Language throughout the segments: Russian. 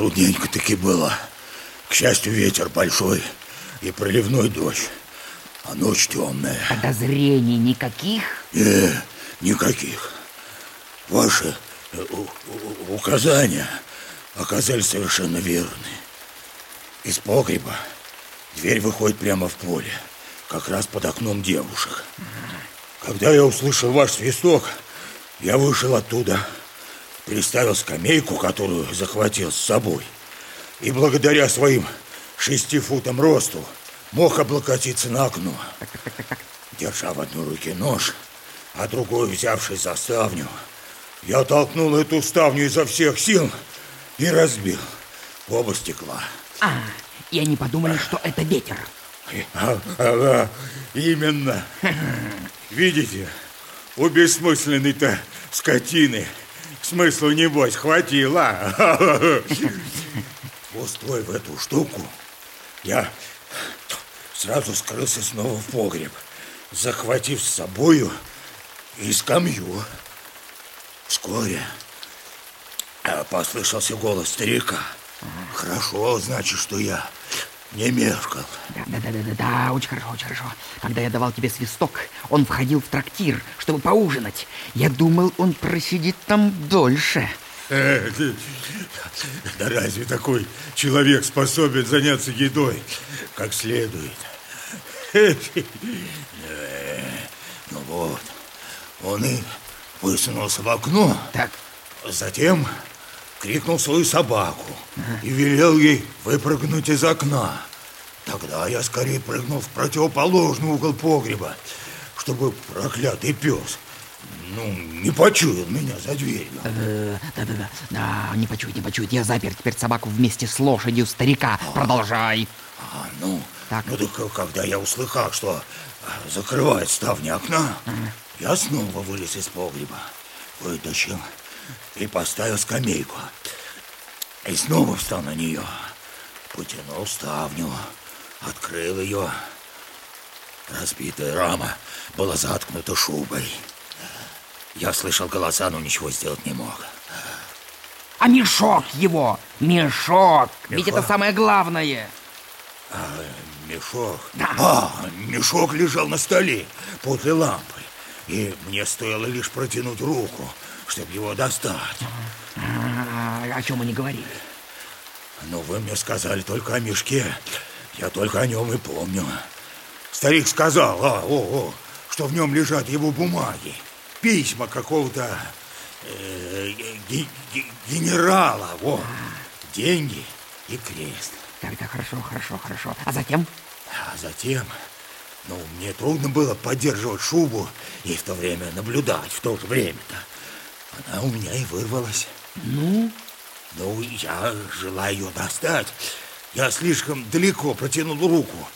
трудненько-таки было. К счастью, ветер большой и проливной дождь, а ночь темная. Подозрений никаких? Не, никаких. Ваши э, указания оказались совершенно верны. Из погреба дверь выходит прямо в поле, как раз под окном девушек. Когда я услышал ваш свисток, я вышел оттуда, приставил скамейку, которую захватил с собой, и благодаря своим шести футам росту мог облокотиться на окно. Держа в одной руке нож, а другой, взявшись за ставню, я толкнул эту ставню изо всех сил и разбил оба стекла. А, и они подумали, что это ветер. Ага, именно. Видите, у бессмысленной-то скотины смыслу, небось, хватило. Пустой в эту штуку я сразу скрылся снова в погреб, захватив с собою и скамью. Вскоре а, послышался голос старика. Хорошо, значит, что я не мешкал. Да, да, да, да, да, да, очень хорошо, очень хорошо. Когда я давал тебе свисток, он входил в трактир, чтобы поужинать. Я думал, он просидит там дольше. да разве такой человек способен заняться едой как следует? ну вот, он и высунулся в окно. Так. Затем крикнул свою собаку и велел ей выпрыгнуть из окна. Тогда я скорее прыгнул в противоположный угол погреба, чтобы проклятый пес ну, не почуял меня за дверью. Да-да-да, да, не почует, не почует. Я запер теперь собаку вместе с лошадью старика. А, Продолжай. А, ну, так. ну так когда я услыхал, что а, закрывает ставни окна, ага. я снова вылез из погреба, вытащил и поставил скамейку. И снова встал на нее. Потянул ставню, открыл ее. Разбитая рама была заткнута шубой. Я слышал голоса, но ничего сделать не мог. А мешок его! Мешок! мешок? Ведь это самое главное! А, мешок? Да. А, мешок лежал на столе подле лампы. И мне стоило лишь протянуть руку, чтобы его достать. А, о чем они говорили? Ну, вы мне сказали только о мешке. Я только о нем и помню. Старик сказал, а, о, о, что в нем лежат его бумаги, письма какого-то э, генерала, во, деньги и крест. Так, так, хорошо, хорошо, хорошо. А затем? А затем, ну, мне трудно было поддерживать шубу и в то время наблюдать в то же время-то. Она у меня и вырвалась. Ну? Ну, я, желаю ее достать, я слишком далеко протянул руку,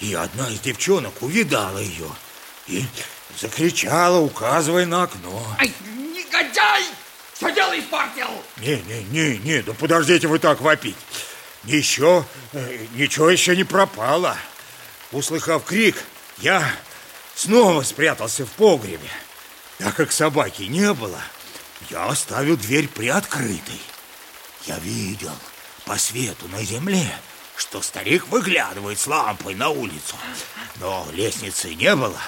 и одна из девчонок увидала ее и закричала, указывая на окно. Ай, негодяй! Все дело испортил! Не, не, не, не, да подождите вы так вопить. Еще, э, ничего еще не пропало. Услыхав крик, я снова спрятался в погребе. Так как собаки не было, я оставил дверь приоткрытой. Я видел по свету на земле, что старик выглядывает с лампой на улицу. Но лестницы не было,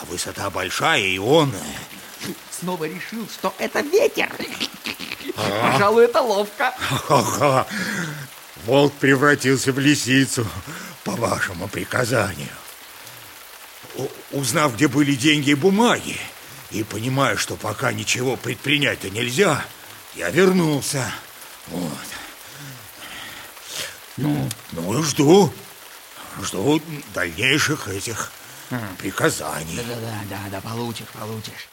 а высота большая, и он... Э, Снова решил, что это ветер. А? Пожалуй, это ловко. Ага. Волк превратился в лисицу по вашему приказанию. Узнав, где были деньги и бумаги, и понимая, что пока ничего предпринять-то нельзя, я вернулся. Вот. Ну, ну и жду. Жду дальнейших этих приказаний. Да-да-да, да, получишь, получишь.